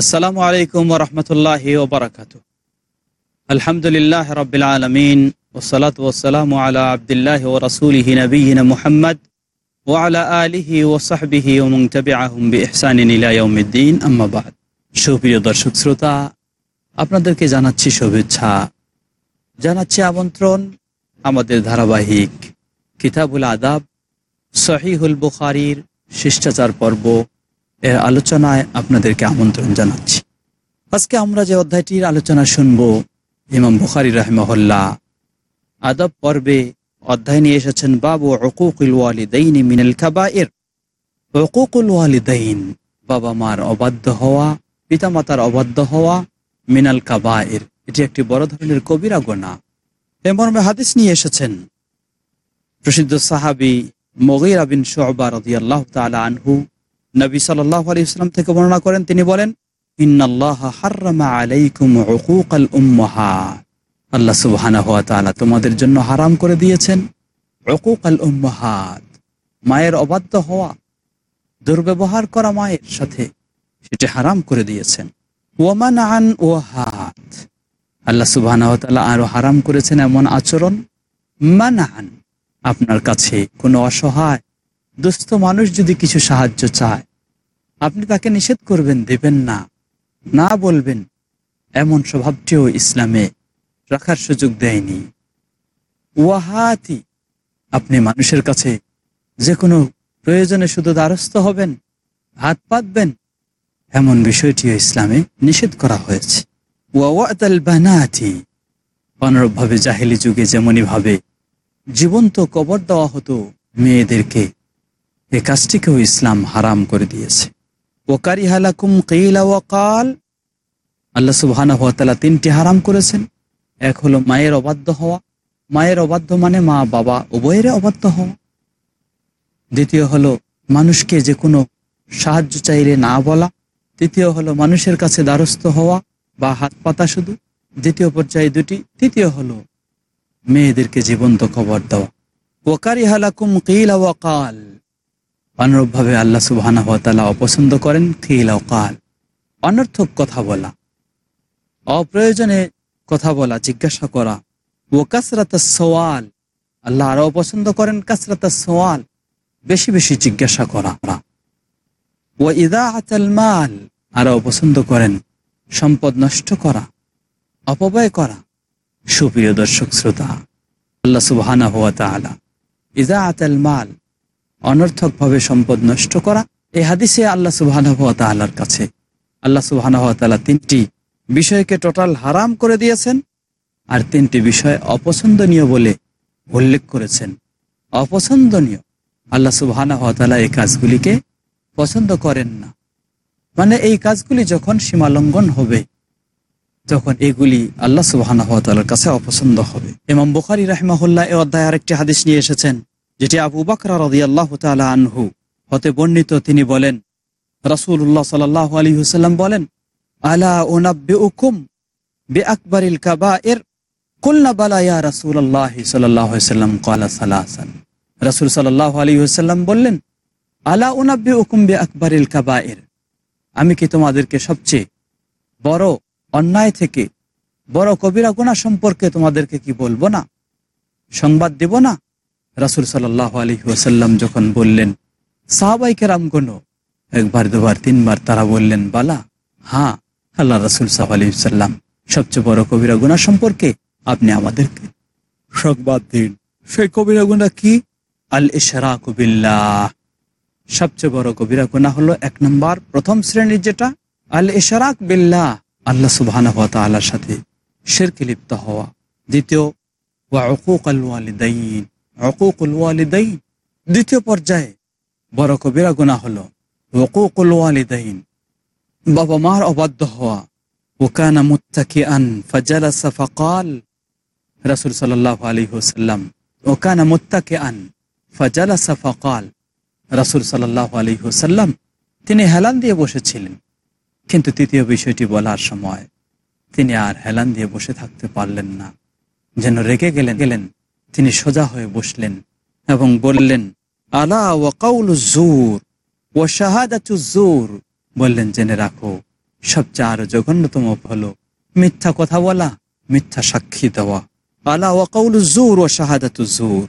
আসসালামু আলাইকুম রহমতুল্লাহ ওবরাকাত আলহামদুলিল্লাহ রবিল আলমিন ওসলাত ওসালাম আলা আবদুল্লাহ ও রসুলহি নবীন মুহাম্মদ ও আলা আলিহি ও সাহবিহি ও মুংতবে আহম ইহসানিদ্দিন আম্মাবাদ সুপ্রিয় দর্শক শ্রোতা, আপনাদেরকে জানাচ্ছি শুভেচ্ছা। জানাচ্ছি আমন্ত্রণ আমাদের ধারাবাহিক কিতাবুল আদাব, সহিহুল বুখারির শিষ্টাচার পর্ব এর আলোচনায় আপনাদেরকে আমন্ত্রণ জানাচ্ছি। আজকে আমরা যে অধ্যায়টির আলোচনা শুনব, ইমাম বুখারি রহমহল্লা আদব পর্বে অধ্যায় নিয়ে এসেছেন, বাবু অকুকুল ওয়ালিদাইন মিনাল কাবায়ের অকুকুল ওয়ালিদাইন, বাবা মার অবাধ্য হওয়া, পিতামাতার অবাধ্য হওয়া মিনাল এর এটি একটি বড় ধরনের কবিরা গোনা। এ মর্মে হাদিস নিয়ে এসেছেন প্রসিদ্ধ সাহাবি মগিরা বিন শোবা রদিয়াল্লাহ তালা আনহু। নবী সাল্লাহ আলী ইসলাম থেকে বর্ণনা করেন, তিনি বলেন আল্লাহ সুবহানা তাআলা তোমাদের জন্য হারাম করে দিয়েছেন মায়ের অবাধ্য হওয়া, দুর্ব্যবহার করা মায়ের সাথে সেটি হারাম করে দিয়েছেন। ওয়ামান আন ওয়াহাত, আল্লাহ সুবহানা তাআলা আরও হারাম করেছেন এমন আচরণ। মানান আপনার কাছে কোনো অসহায় দুস্থ মানুষ যদি কিছু সাহায্য চায়, আপনি তাকে নিষেধ করবেন, দেবেন না। না বলবেন, এমন স্বভাবটিও ইসলামে রাখার সুযোগ দেয়নি। ওয়াহাতি, আপনি মানুষের কাছে যে কোনো প্রয়োজনে শুধু দ্বারস্থ হবেন, হাত পাতবেন, এমন বিষয়টিও ইসলামে নিষেধ করা হয়েছে। বানাতি, অনুরূপভাবে জাহেলি যুগে যেমনই ভাবে জীবন্ত কবর দেওয়া হতো মেয়েদেরকে এ কাজটিকেও ইসলাম হারাম করে দিয়েছে। ওকারি হালাকুম কেইলা আল্লাহ সুবহানা তিনটি হারাম করেছেন। এক হলো মায়ের অবাধ্য হওয়া। মায়ের অবাধ্য মানে মা, বাবা উভয়ের অবাধ্য হওয়া। দ্বিতীয় হলো মানুষকে যে কোনো সাহায্য চাইলে না বলা। তৃতীয় হলো মানুষের কাছে দ্বারস্থ হওয়া বা হাত পাতা শুধু। দ্বিতীয় পর্যায়ে দুটি। তৃতীয় হলো মেয়েদেরকে জীবন্ত খবর দেওয়া। ওকারি হালাকুম ওয়াকাল অনুরূপভাবে আল্লাহ সুবাহানা হতালা অপছন্দ করেন থিল কাল। অনর্থক কথা বলা, অপ্রয়োজনে কথা বলা, জিজ্ঞাসা করা। ও কাসরাত সোয়াল আল্লাহ আরও অপছন্দ করেন কাসরাত সোয়াল বেশি বেশি জিজ্ঞাসা করা। ও ইদা আতাল মাল, আরও অপছন্দ করেন, সম্পদ নষ্ট করা, অপব্যয় করা। সুপ্রিয় দর্শক, শ্রোতা, আল্লাহ তালা ইদা আতাল মাল অনর্থকভাবে সম্পদ নষ্ট করা এই হাদিসে আল্লাহ সুবাহর কাছে। আল্লাহ সুবাহ তিনটি বিষয়কে টোটাল হারাম করে দিয়েছেন আর তিনটি বিষয় অপছন্দনীয় বলে উল্লেখ করেছেন। অপছন্দনীয়। আল্লাহ সুবাহ এই কাজগুলিকে পছন্দ করেন না। মানে এই কাজগুলি যখন সীমালঙ্ঘন হবে, তখন এগুলি আল্লাহ সুবাহ কাছে অপছন্দ হবে। এমাম বুখারি রাহমাহুল্লাহ এ অধ্যায় আরেকটি হাদিস নিয়ে এসেছেন। যেটি আবু বাকরা রদি আল্লাহ আনহু হতে বর্ণিত, তিনি বলেন রসুল্লাহ সাল আলী হুসাল্লাম বলেন, আলা ওনাব্বে উকুম বে আকবরিল কাবা এর কুলনা বালা রসুল আল্লাহ আলী হুসাল্লাম বললেন বে কাবা এর আমি কি তোমাদেরকে সবচেয়ে বড় অন্যায় থেকে বড় কবিরা গোনা সম্পর্কে তোমাদেরকে কি বলব না? সংবাদ দেব না? রাসুল সাল্লাহ আলী ওসাল্লাম যখন বললেন, সাহাবাই কেরাম কোন একবার, দুবার, তিনবার তারা বললেন, বালা হ্যাঁ আল্লাহ রাসুল সাহ আলী সাল্লাম সবচেয়ে বড় কবিরা গুণা সম্পর্কে আপনি আমাদেরকে সংবাদ দিন। সেই কবিরা গুণা কি? আল ইশরা কবিল্লাহ সবচেয়ে বড় কবিরা গুণা হলো এক নম্বর, প্রথম শ্রেণির যেটা আল ইশরাক বিল্লাহ, আল্লাহ সুবাহ আল্লাহর সাথে শেরকে লিপ্ত হওয়া। দ্বিতীয়, ওয়া আল ওয়ালিদাইন। দ্বিতীয় পর্যায়ে বড় কবিরা গুণা হলো। ওয়ালিদাইন। বাবা মার অবাধ্য হওয়া। ওকানা মুত্তাকি আন ফাকাল রাসুল সাল্লাহ আলী হুসাল্লাম ওকানা মুত্তাকি আন ফাজালাসা ফাকাল রাসুল সাল্লাহ আলী হুসাল্লাম তিনি হেলান দিয়ে বসেছিলেন। কিন্তু তৃতীয় বিষয়টি বলার সময় তিনি আর হেলান দিয়ে বসে থাকতে পারলেন না। যেন রেগে গেলেন গেলেন। তিনি সোজা হয়ে বসলেন এবং বললেন, আলা ওয়াকাউল জোর ও শাহাদাতু জোর বললেন, জেনে রাখো, সবচেয়ে আরও জঘন্যতম হলো মিথ্যা কথা বলা, মিথ্যা সাক্ষী দেওয়া। আলা ওয়াকাউল জুর ও শাহাদাতু জুর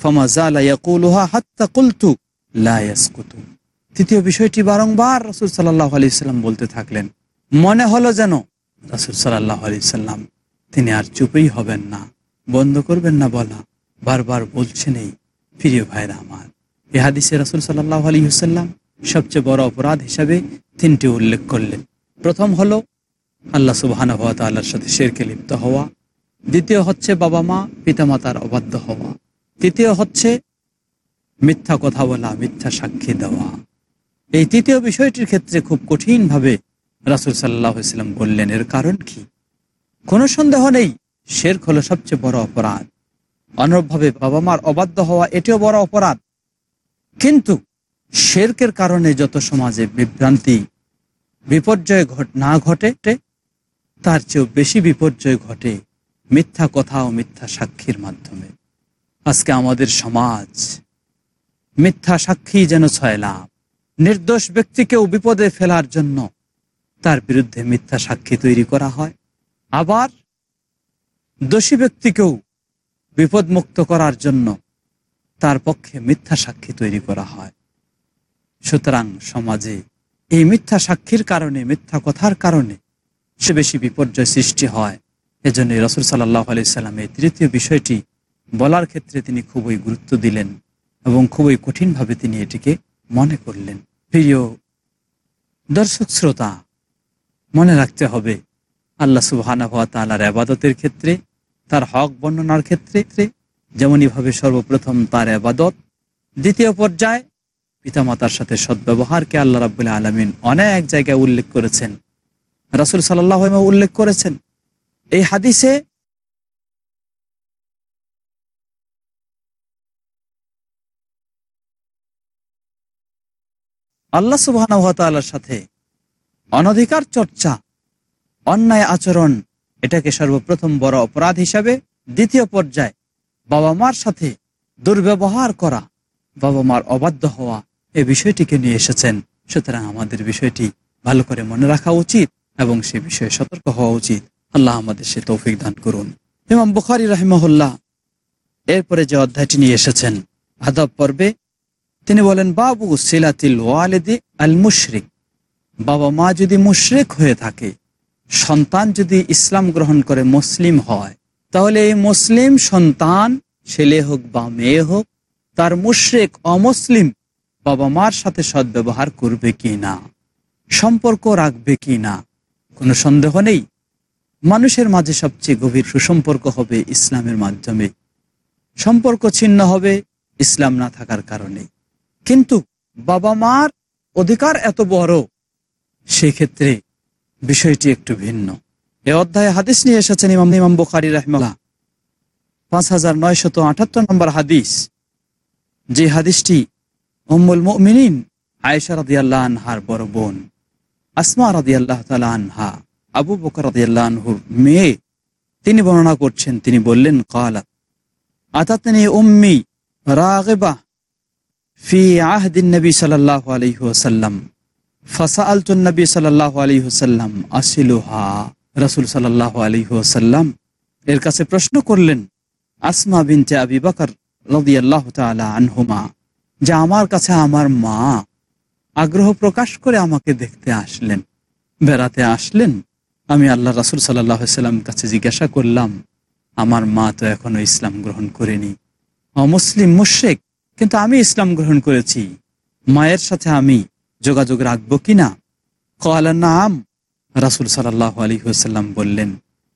ফমা জালা ইয়াকুলুহা হাত্তা কুলতু লা তৃতীয় বিষয়টি বারংবার রসুল সাল্লাহ আলি সাল্লাম বলতে থাকলেন, মনে হলো যেন রসুল সাল্লাহ আলি সাল্লাম তিনি আর চুপেই হবেন না। বন্ধ করবেন না বলা। বারবার বলছেন এই প্রিয় ভাইরা আমার। এ হাদিসে রসুল সাল্লাহ আলী হুসাল্লাম সবচেয়ে বড় অপরাধ হিসাবে তিনটি উল্লেখ করলেন। প্রথম হলো, আল্লাহ সুবাহানা হওয়া সাথে শেরকে লিপ্ত হওয়া। দ্বিতীয় হচ্ছে বাবা মা, পিতামাতার অবাধ্য হওয়া। তৃতীয় হচ্ছে মিথ্যা কথা বলা, মিথ্যা সাক্ষী দেওয়া। এই তৃতীয় বিষয়টির ক্ষেত্রে খুব কঠিনভাবে রাসুল সাল্লাহ ইসলাম বললেন, এর কারণ কি? কোনো সন্দেহ নেই শেরক হলো সবচেয়ে বড় অপরাধ। অনুরূপভাবে বাবা মার অবাধ্য হওয়া এটিও বড় অপরাধ। কিন্তু শেরকের কারণে যত সমাজে বিভ্রান্তি, বিপর্যয় না ঘটে, তার চেয়েও বেশি বিপর্যয় ঘটে মিথ্যা কথা ও মিথ্যা সাক্ষীর মাধ্যমে। আজকে আমাদের সমাজ মিথ্যা সাক্ষী যেন ছয়লাভ নির্দোষ ব্যক্তিকেও বিপদে ফেলার জন্য তার বিরুদ্ধে মিথ্যা সাক্ষী তৈরি করা হয়। আবার দোষী ব্যক্তিকেও বিপদমুক্ত করার জন্য তার পক্ষে মিথ্যা সাক্ষী তৈরি করা হয়। সুতরাং সমাজে এই মিথ্যা সাক্ষীর কারণে, মিথ্যা কথার কারণে সে বেশি বিপর্যয় সৃষ্টি হয়। এজন্য রসুল সাল্লাহ আলি এই তৃতীয় বিষয়টি বলার ক্ষেত্রে তিনি খুবই গুরুত্ব দিলেন এবং খুবই কঠিনভাবে তিনি এটিকে মনে করলেন। প্রিয় দর্শক শ্রোতা, মনে রাখতে হবে, আল্লাহ সুবাহানা তালার আবাদতের ক্ষেত্রে তার হক বর্ণনার ক্ষেত্রে যেমনইভাবে সর্বপ্রথম তার আবাদত, দ্বিতীয় পর্যায়ে পিতামাতার সাথে সদ্ব্যবহারকে আল্লাহ রাবুল্লাহ আলমিন অনেক জায়গায় উল্লেখ করেছেন। রাসুল সাল্লাহ উল্লেখ করেছেন, এই হাদিসে আল্লাহ সুবাহর সাথে অনধিকার চর্চা, অন্যায় আচরণ এটাকে সর্বপ্রথম বড় অপরাধ হিসাবে দ্বিতীয় পর্যায়ে বাবা মার সাথে দুর্ব্যবহার করা। বাবা মার অবাধ্য হওয়া এই বিষয়টিকে নিয়ে এসেছেন। সুতরাং আমাদের বিষয়টি ভালো করে মনে রাখা উচিত এবং সে বিষয়ে সতর্ক হওয়া উচিত। আল্লাহ আমাদের সে তৌফিক দান করুন। ইমাম বুখারি রাহিমহল্লা এরপরে যে অধ্যায়টি নিয়ে এসেছেন, আদব পর্বে তিনি বলেন, বাবু সিলাতিল ওয়ালেদি আল মুশরিক। বাবা মা যদি মুশরিক হয়ে থাকে সন্তান যদি ইসলাম গ্রহণ করে মুসলিম হয়, তাহলে এই মুসলিম সন্তান ছেলে হোক বা মেয়ে হোক, তার মুশরেক অমুসলিম বাবা মার সাথে সদ্ব্যবহার করবে কি না সম্পর্ক রাখবে কি না কোনো সন্দেহ নেই? মানুষের মাঝে সবচেয়ে গভীর সুসম্পর্ক হবে ইসলামের মাধ্যমে। সম্পর্ক ছিন্ন হবে ইসলাম না থাকার কারণে। কিন্তু বাবা মার অধিকার এত বড়, সেক্ষেত্রে বিষয়টি একটু ভিন্ন। এ অধ্যায়ে হাদিস নিয়ে এসেছেন ইমাম ইমাম বুখারি রহমাল্লাহ পাঁচ হাজার নয়শত আঠাত্তর নম্বর হাদিস, যে হাদিসটি উম্মুল মিনিন আয়েশা রাদি আল্লাহ আনহার বড় বোন, আসমা রাদি আল্লাহ তালা আনহা, আবু বকর রাদি আল্লাহ আনহুর মেয়ে, তিনি বর্ণনা করছেন, তিনি বললেন, কালা, আতাতনি উম্মি রাগেবা ফি আহদিন নবী সাল্লাহ আলহি ওসাল্লাম ফাসা নবী সাল্লাহ আলী হুসাল্লাম আসিলুহা, রসুল সাল্লাহ আলী এর কাছে প্রশ্ন করলেন, আসমা বিনতে আবি বকর রদি আল্লাহ তালা আনহুমা, যা আমার কাছে আমার মা আগ্রহ প্রকাশ করে আমাকে দেখতে আসলেন। বেড়াতে আসলেন, আমি আল্লাহ রাসুল সাল্লাম কাছে জিজ্ঞাসা করলাম, আমার মা তো এখনও ইসলাম গ্রহণ করেনি। অমুসলিম মুশেক কিন্তু আমি ইসলাম গ্রহণ করেছি। মায়ের সাথে আমি যোগাযোগ রাখব কিনা? কয়ালা নাম রাসুল সাল্লাহ আলী হুসাল্লাম বললেন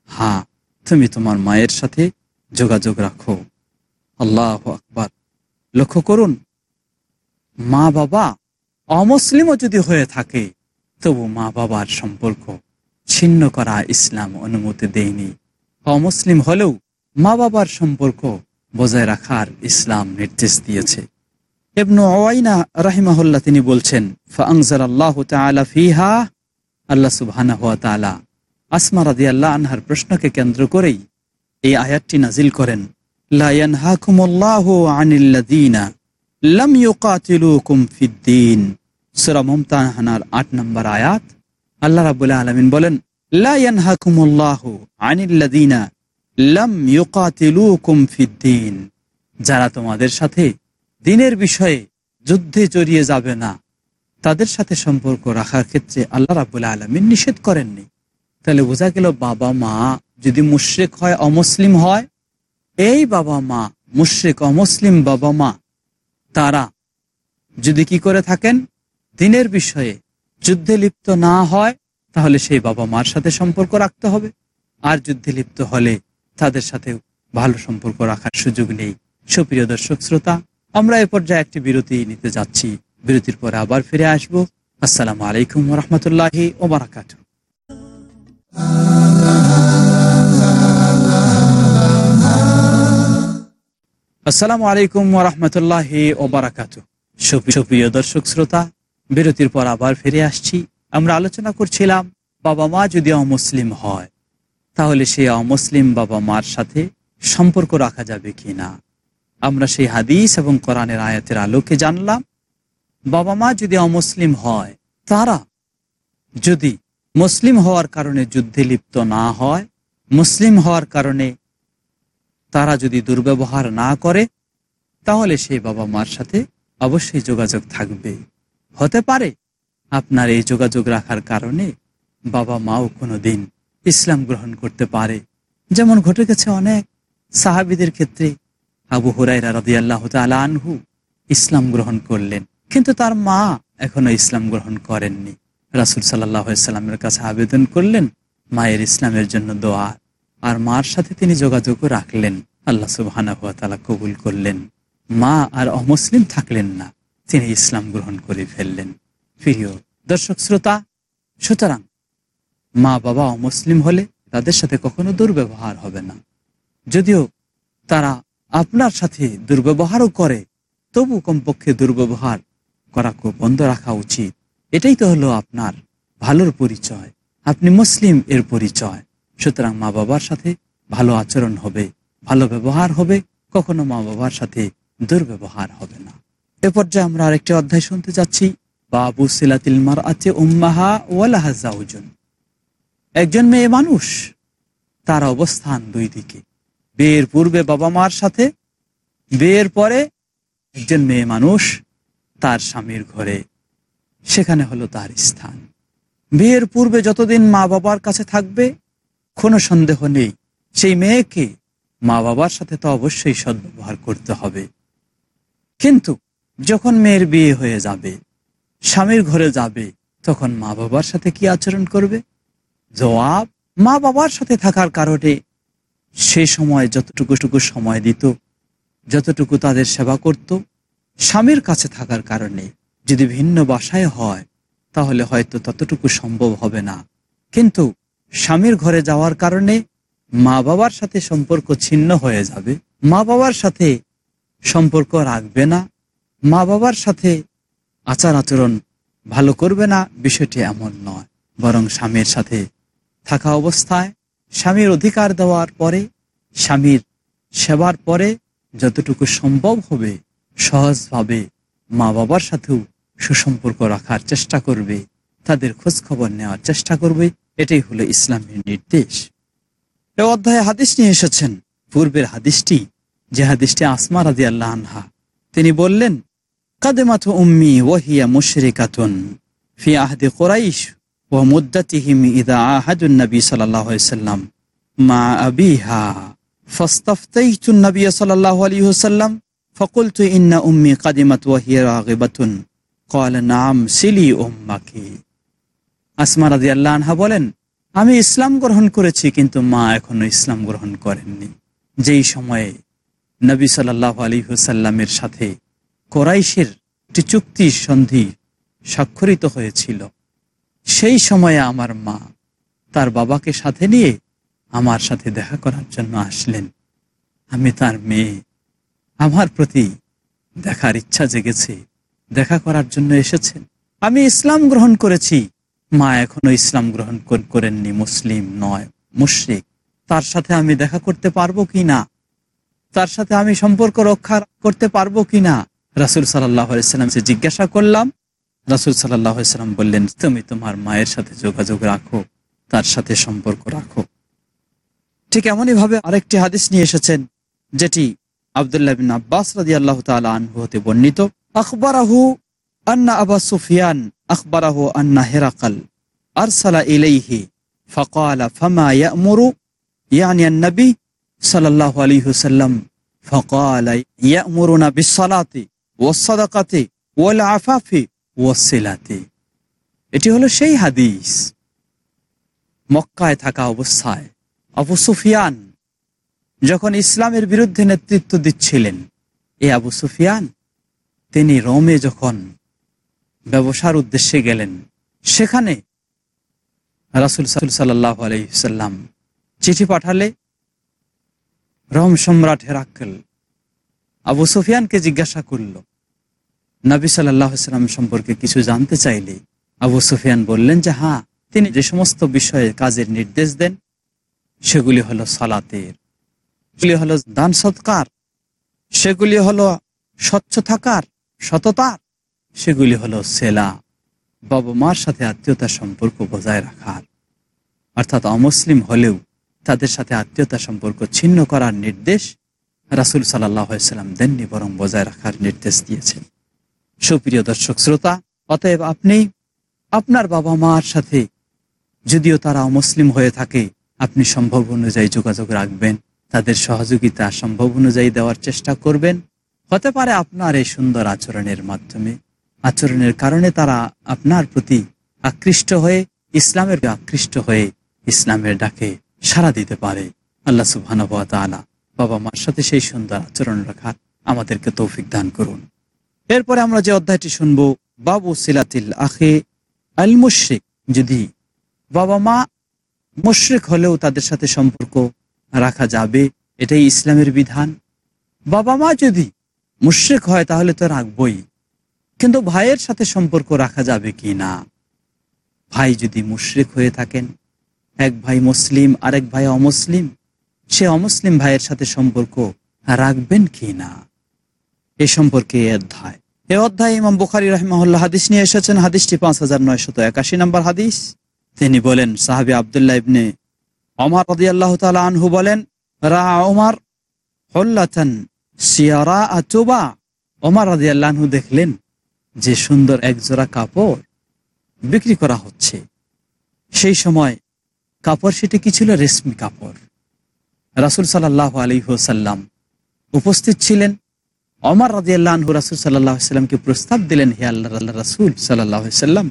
হ্যাঁ তুমি তোমার মায়ের সাথে যোগাযোগ রাখো। আল্লাহ আকবার। লক্ষ্য করুন, মা বাবা অমুসলিমও যদি হয়ে থাকে, তবু মা বাবার সম্পর্ক ছিন্ন করা ইসলাম অনুমতি দেয়নি। অমুসলিম হলেও মা বাবার সম্পর্ক বজায় রাখার ইসলাম নির্দেশ দিয়েছে। এবনু ওয়াইনা রাহিমাহুল্লাহ তিনি বলছেন ফাংজার আল্লাহ তালা ফিহা, আল্লাহ সুবহানা তালা আসমা রাদি আল্লাহ আনহার প্রশ্নকে কেন্দ্র করেই এই আয়াতটি নাজিল করেন 8 নম্বর আয়াত, আল্লাহ বলেন যারা তোমাদের সাথে দিনের বিষয়ে যুদ্ধে জড়িয়ে যাবে না। তাদের সাথে সম্পর্ক রাখার ক্ষেত্রে আল্লাহ রাবুল্লাহ আলমিন নিষেধ করেননি। তাহলে বোঝা গেল বাবা মা যদি মুশ্রেক হয়, অমুসলিম হয়, এই বাবা মা, মুশ্রেক, অমুসলিম বাবা মা, তারা যদি কি করে থাকেন? দিনের বিষয়ে যুদ্ধে লিপ্ত না হয়, তাহলে সেই বাবা মার সাথে সম্পর্ক রাখতে হবে। আর যুদ্ধে লিপ্ত হলে তাদের সাথে ভালো সম্পর্ক রাখার সুযোগ নেই। সুপ্রিয় দর্শক, শ্রোতা আমরা এ পর্যায়ে একটি বিরতি নিতে যাচ্ছি। বিরতির পরে আবার ফিরে আসব। আসসালামু আলাইকুম রহমতুল্লাহি ওবরাকাত আসসালামু আলাইকুম রহমতুল্লাহি ওবরাকাত সুপ্রিয় দর্শক, শ্রোতা, বিরতির পর আবার ফিরে আসছি। আমরা আলোচনা করছিলাম, বাবা মা যদি অমুসলিম হয়, তাহলে সেই অমুসলিম বাবা মার সাথে সম্পর্ক রাখা যাবে কি না আমরা সেই হাদিস এবং কোরআনের আয়াতের আলোকে জানলাম, বাবা মা যদি অমুসলিম হয়, তারা যদি মুসলিম হওয়ার কারণে যুদ্ধে লিপ্ত না হয়, মুসলিম হওয়ার কারণে তারা যদি দুর্ব্যবহার না করে, তাহলে সেই বাবা মার সাথে অবশ্যই যোগাযোগ থাকবে। হতে পারে আপনার এই যোগাযোগ রাখার কারণে বাবা মাও কোনো দিন ইসলাম গ্রহণ করতে পারে। যেমন ঘটে গেছে অনেক সাহাবিদের ক্ষেত্রে আবু হুরাইরা রদি আল্লাহ আনহু ইসলাম গ্রহণ করলেন। কিন্তু তার মা এখনও ইসলাম গ্রহণ করেননি। রাসুল সাল্লাহামের কাছে আবেদন করলেন, মায়ের ইসলামের জন্য দোয়া। আর মার সাথে তিনি যোগাযোগও রাখলেন। আল্লাহ সুবাহানা তালা কবুল করলেন। মা আর অমুসলিম থাকলেন না, তিনি ইসলাম গ্রহণ করে ফেললেন। প্রিয় দর্শক শ্রোতা, সুতরাং মা বাবা অমুসলিম হলে তাদের সাথে কখনো দুর্ব্যবহার হবে না। যদিও তারা আপনার সাথে দুর্ব্যবহারও করে, তবু কমপক্ষে দুর্ব্যবহার করা খুব বন্ধ রাখা উচিত। এটাই তো হলো আপনার ভালোর পরিচয়। আপনি মুসলিম এর পরিচয়। সুতরাং মা বাবার সাথে ভালো আচরণ হবে, ভালো ব্যবহার হবে, কখনো মা বাবার সাথে দুর্ব্যবহার হবে না। এ পর্যায়ে আমরা আরেকটি অধ্যায় শুনতে যাচ্ছি। বাবু সিলাতিল মার আছে উম্মাহা ওয়ালাহা জাউজন একজন মেয়ে মানুষ, তার অবস্থান দুই দিকে। বিয়ের পূর্বে বাবা মার সাথে, বিয়ের পরে একজন মেয়ে মানুষ তার স্বামীর ঘরে, সেখানে হলো তার স্থান। বিয়ের পূর্বে যতদিন মা বাবার কাছে থাকবে, কোনো সন্দেহ নেই। সেই মেয়েকে মা বাবার সাথে তো অবশ্যই সদ্ব্যবহার করতে হবে। কিন্তু যখন মেয়ের বিয়ে হয়ে যাবে, স্বামীর ঘরে যাবে, তখন মা বাবার সাথে কি আচরণ করবে? জবাব মা বাবার সাথে থাকার কারণে সে সময় যতটুকুটুকু সময় দিত, যতটুকু তাদের সেবা করত, স্বামীর কাছে থাকার কারণে যদি ভিন্ন বাসায় হয়, তাহলে হয়তো ততটুকু সম্ভব হবে না। কিন্তু স্বামীর ঘরে যাওয়ার কারণে মা বাবার সাথে সম্পর্ক ছিন্ন হয়ে যাবে। মা বাবার সাথে সম্পর্ক রাখবে না। মা বাবার সাথে আচার আচরণ ভালো করবে না, বিষয়টি এমন নয়। বরং স্বামীর সাথে থাকা অবস্থায় স্বামীর অধিকার দেওয়ার পরে, স্বামীর সেবার পরে যতটুকু সম্ভব হবে, সহজভাবে মা বাবার সাথেও সুসম্পর্ক রাখার চেষ্টা করবে, তাদের খোঁজ খবর নেওয়ার চেষ্টা করবে। এটাই হলো ইসলামের নির্দেশ। এ অধ্যায়ে হাদিস নিয়ে এসেছেন। পূর্বের হাদিসটি, যে হাদিসটি আসমা রাজি আল্লাহ আনহা, তিনি বললেন, কাদেমাত উম্মি ওয়াহিয়া মুশরিকাতুন ফি আহদে কোরাইশ মা আবিহা কাদিমাত আল্লাহ আনহা বলেন, আমি ইসলাম গ্রহণ করেছি কিন্তু মা এখনও ইসলাম গ্রহণ করেননি। যেই সময়ে নবী সাল্লাহ আলী হুসাল্লামের সাথে কোরাইশের একটি চুক্তি সন্ধি স্বাক্ষরিত হয়েছিল সেই সময়ে আমার মা তার বাবাকে সাথে নিয়ে আমার সাথে দেখা করার জন্য আসলেন। আমি তার মেয়ে। আমার প্রতি দেখার ইচ্ছা জেগেছে। দেখা করার জন্য এসেছেন। আমি ইসলাম গ্রহণ করেছি। মা এখনও ইসলাম গ্রহণ করেননি। মুসলিম নয়, মুশ্রিক। তার সাথে আমি দেখা করতে পারব কি না? তার সাথে আমি সম্পর্ক রক্ষা করতে পারব কি না? রাসুল সাল্লাম জিজ্ঞাসা করলাম রাসুল সাল্লাম বললেন তুমি তোমার মায়ের সাথে যোগাযোগ রাখো তার সাথে সম্পর্ক রাখো ঠিক এমনই ভাবে আরেকটি হাদিস নিয়ে এসেছেন যেটি আবদুল্লাহ বিন আব্বাস রাজি আল্লাহ আনহু হতে বর্ণিত আখবরাহু আন্না আবা সুফিয়ান আখবরাহু আন্না হেরাকাল আরসালা ইলাইহি فقال فما يأمر يعني النبي صلى الله عليه وسلم فقال يأمرنا بالصلاة والصدقة والعفاف ওয়াসেলাতে। এটি হলো সেই হাদিস। মক্কায় থাকা অবস্থায় আবু সুফিয়ান যখন ইসলামের বিরুদ্ধে নেতৃত্ব দিচ্ছিলেন, এ আবু সুফিয়ান তিনি রোমে যখন ব্যবসার উদ্দেশ্যে গেলেন, সেখানে রাসুল সাল্লাহ আলাইসাল্লাম চিঠি পাঠালে রোম সম্রাট হেরাক্কেল আবু সুফিয়ানকে জিজ্ঞাসা করল নবী সাল্লাম সম্পর্কে কিছু জানতে চাইলে আবু সুফিয়ান বললেন যে হ্যাঁ তিনি যে সমস্ত বিষয়ে কাজের নির্দেশ দেন, সেগুলি হলো সালাতের। সেগুলি হলো দান সৎকার। সেগুলি হলো স্বচ্ছ থাকার, সততার। সেগুলি হলো সেলা বাবা মার সাথে আত্মীয়তার সম্পর্ক বজায় রাখার। অর্থাৎ অমুসলিম হলেও তাদের সাথে আত্মীয়তা সম্পর্ক ছিন্ন করার নির্দেশ রাসুল সাল্লাহ সাল্লাম দেননি, বরং বজায় রাখার নির্দেশ দিয়েছেন। সুপ্রিয় দর্শক শ্রোতা, অতএব আপনি আপনার বাবা মার সাথে, যদিও তারা অমুসলিম হয়ে থাকে, আপনি সম্ভব অনুযায়ী যোগাযোগ রাখবেন, তাদের সহযোগিতা সম্ভব অনুযায়ী দেওয়ার চেষ্টা করবেন। হতে পারে আপনার এই সুন্দর আচরণের মাধ্যমে। আচরণের কারণে তারা আপনার প্রতি আকৃষ্ট হয়ে, ইসলামের আকৃষ্ট হয়ে ইসলামের ডাকে সাড়া দিতে পারে। আল্লাহ সুবহান বাবা মার সাথে সেই সুন্দর আচরণ রাখার আমাদেরকে তৌফিক দান করুন। এরপরে আমরা যে অধ্যায়টি শুনব, বাবু সিলাতিল আখে আল মুশ্রিক। যদি বাবা মা মুশ্রিক হলেও তাদের সাথে সম্পর্ক রাখা যাবে, এটাই ইসলামের বিধান। বাবা মা যদি মুশ্রিক হয়, তাহলে তো রাখবই। কিন্তু ভাইয়ের সাথে সম্পর্ক রাখা যাবে কি না? ভাই যদি মুশ্রিক হয়ে থাকেন, এক ভাই মুসলিম, আরেক ভাই অমুসলিম, সে অমুসলিম ভাইয়ের সাথে সম্পর্ক রাখবেন কি না? এ সম্পর্কে এ অধ্যায়। এ অধ্যায় ইমাম বুখারি রহমহল্লা হাদিস নিয়ে এসেছেন। হাদিসটি পাঁচ হাজার নয়শত একাশি নম্বর হাদিস। তিনি বলেন, সাহাবি আবদুল্লাহ ইবনে অমর রদি আল্লাহ তালা আনহু বলেন রা ওমার হল্লাথান সিয়ারা আচুবা ওমার রাজি আল্লাহু দেখলেন যে সুন্দর এক জোড়া কাপড় বিক্রি করা হচ্ছে। সেই সময় কাপড় সেটি কি ছিল? রেশমি কাপড়। রাসুল সাল্লাহ আলী হোসাল্লাম উপস্থিত ছিলেন। অমর রাজি আল্লাহ রাসুল সাল্লাহ সাল্লামকে প্রস্তাব দিলেন, হে আল্লাহ আল্লাহ রাসুল সাল্লাহ সাল্লাম,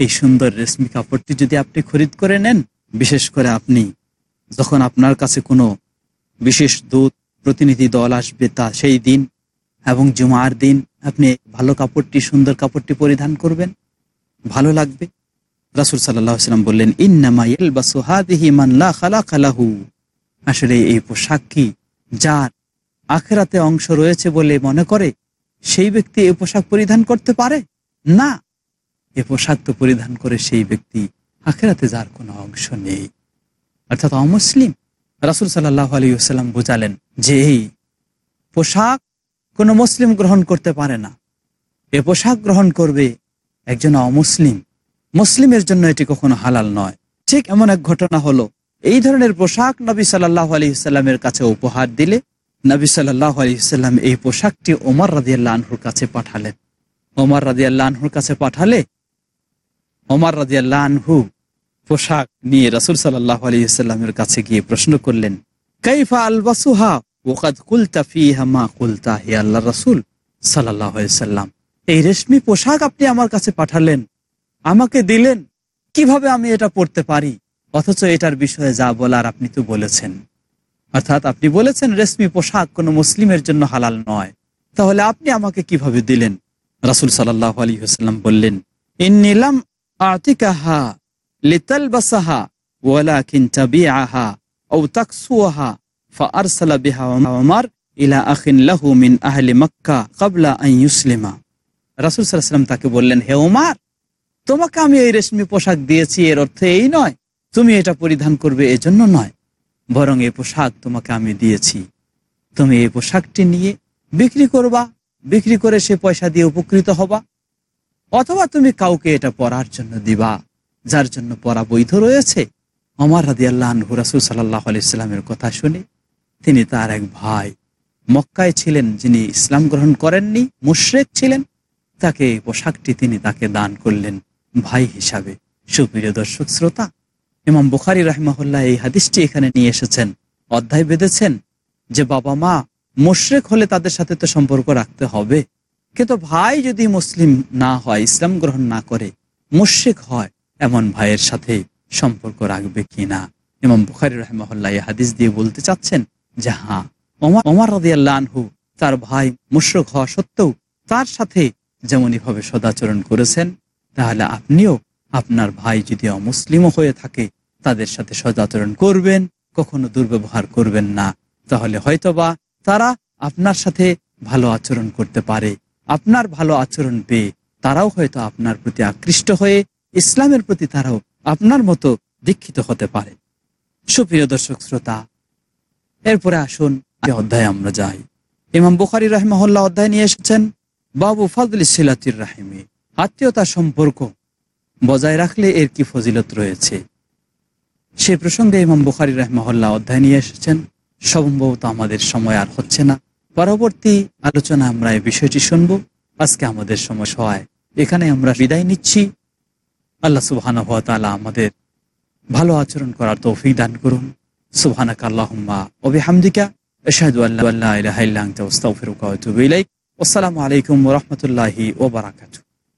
এই সুন্দর রেশমি কাপড়টি যদি আপনি খরিদ করে নেন, বিশেষ করে আপনি যখন আপনার কাছে কোনো বিশেষ দূত, প্রতিনিধি দল আসবে, তা সেই দিন এবং জুমার দিন আপনি ভালো কাপড়টি, সুন্দর কাপড়টি পরিধান করবেন, ভালো লাগবে। রাসুল সাল্লাম বললেন খালাহু আসলে এই পোশাক কি? যার আখেরাতে অংশ রয়েছে বলে মনে করে সেই ব্যক্তি এ পোশাক পরিধান করতে পারে? না। এ পোশাক তো পরিধান করে সেই ব্যক্তি আখেরাতে যার কোনো অংশ নেই। অর্থাৎ অমুসলিম রাসুল সাল্লাহ আলী সাল্লাম বোঝালেন যে এই পোশাক কোনো মুসলিম গ্রহণ করতে পারে না। এ পোশাক গ্রহণ করবে একজন অমুসলিম। মুসলিমের জন্য এটি কখনো হালাল নয়। ঠিক এমন এক ঘটনা হলো, এই ধরনের পোশাক নবী সাল্লাহ আলী সাল্লামের কাছে উপহার দিলে নবী আলী সাল্লাম এই পোশাকটি ওমর রাজিয়াল্লাহ আনহুর কাছে পাঠালেন। ওমর রাজিয়াল্লাহ আনহুর কাছে পাঠালে ওমর রাজিয়াল্লাহ আনহু পোশাক নিয়ে রাসুল সাল্লাহ আলী সাল্লামের কাছে গিয়ে প্রশ্ন করলেন, কাইফা আলবাসুহা? ওকাদ কুলতা ফি হামা কুলতা হে আল্লাহ রসুল সাল্লাহ সাল্লাম এই রেশমি পোশাক আপনি আমার কাছে পাঠালেন, আমাকে দিলেন, কীভাবে আমি এটা পড়তে পারি? অথচ এটার বিষয়ে যা বলার আপনি তো বলেছেন। অর্থাৎ আপনি বলেছেন রেশমি পোশাক কোনো মুসলিমের জন্য হালাল নয়। তাহলে আপনি আমাকে কীভাবে দিলেন? রাসুল সাল্লাহ আলী হাসাল্লাম বললেন ইন নিলাম আতিকাহা লিতাল বাসাহা ওয়ালা কিনচাবি আহা ও তাকসুয়াহা ফারসালা বিহা আমার ইলা আখিন লাহু মিন আহলি মক্কা কাবলা আই ইউসলিমা। রাসুল সাল্লাম তাকে বললেন, হে ওমার, তোমাকে আমি এই রেশমি পোশাক দিয়েছি, এর অর্থ এই নয়। তুমি এটা পরিধান করবে, এজন্য নয়। বরং এ পোশাক তোমাকে আমি দিয়েছি। তুমি এই পোশাকটি নিয়ে বিক্রি করবা, বিক্রি করে সে পয়সা দিয়ে উপকৃত হবা। অথবা তুমি কাউকে এটা পরার জন্য দিবা, যার জন্য পরা বৈধ রয়েছে। অমর হাদি আল্লাহ রাসুল সাল্লাহ আলাইস্লামের কথা শুনে তিনি তার এক ভাই মক্কায় ছিলেন যিনি ইসলাম গ্রহণ করেননি, মুশ্রেক ছিলেন। তাকে এই পোশাকটি তিনি তাকে দান করলেন ভাই হিসাবে। সুপ্রিয় দর্শক, শ্রোতা ইমাম বুখারি রাহমাহুল্লাহ এই হাদিসটি এখানে নিয়ে এসেছেন। অধ্যায় বেঁধেছেন যে বাবা মা মুশ্রেক হলে তাদের সাথে তো সম্পর্ক রাখতে হবে। কিন্তু ভাই যদি মুসলিম না হয়, ইসলাম গ্রহণ না করে, মুশ্রিক হয়, এমন ভাইয়ের সাথে সম্পর্ক রাখবে কি না? ইমাম বুখারি রহমহল্লা এই হাদিস দিয়ে বলতে চাচ্ছেন যে হ্যাঁ ওমর ওমর তার ভাই মুশ্রক হওয়া সত্ত্বেও তার সাথে যেমন এভাবে সদাচরণ করেছেন, তাহলে আপনিও আপনার ভাই যদি অমুসলিমও হয়ে থাকে, তাদের সাথে সদাচরণ করবেন, কখনো দুর্ব্যবহার করবেন না। তাহলে হয়তোবা তারা আপনার সাথে ভালো আচরণ করতে পারে। আপনার ভালো আচরণ পেয়ে তারাও হয়তো আপনার প্রতি আকৃষ্ট হয়ে ইসলামের প্রতি তারাও আপনার মতো দীক্ষিত হতে পারে। সুপ্রিয় দর্শক শ্রোতা, এরপরে আসুন অধ্যায়ে আমরা যাই। ইমাম বুখারি রহমহল্লা অধ্যায় নিয়ে এসেছেন, বাবু ফজল সিলাতির রাহিমে। আত্মীয়তার সম্পর্ক বজায় রাখলে এর কি ফজিলত রয়েছে? সে প্রসঙ্গে ইমাম বুখারি রহমহল্লা অধ্যায় নিয়ে এসেছেন। সম্ভবত আমাদের সময় আর হচ্ছে না। পরবর্তী আলোচনা আমরা এই বিষয়টি শুনব। আজকে আমাদের সময় সহায়। এখানে আমরা বিদায় নিচ্ছি। আল্লাহ সুবহান হাত আমাদের ভালো আচরণ করার তৌফিক দান করুন। সুবহানাক ইলাইক। আসসালামু আলাইকুম রাহমাতুল্লাহি ওয়া বারাকাতুহু।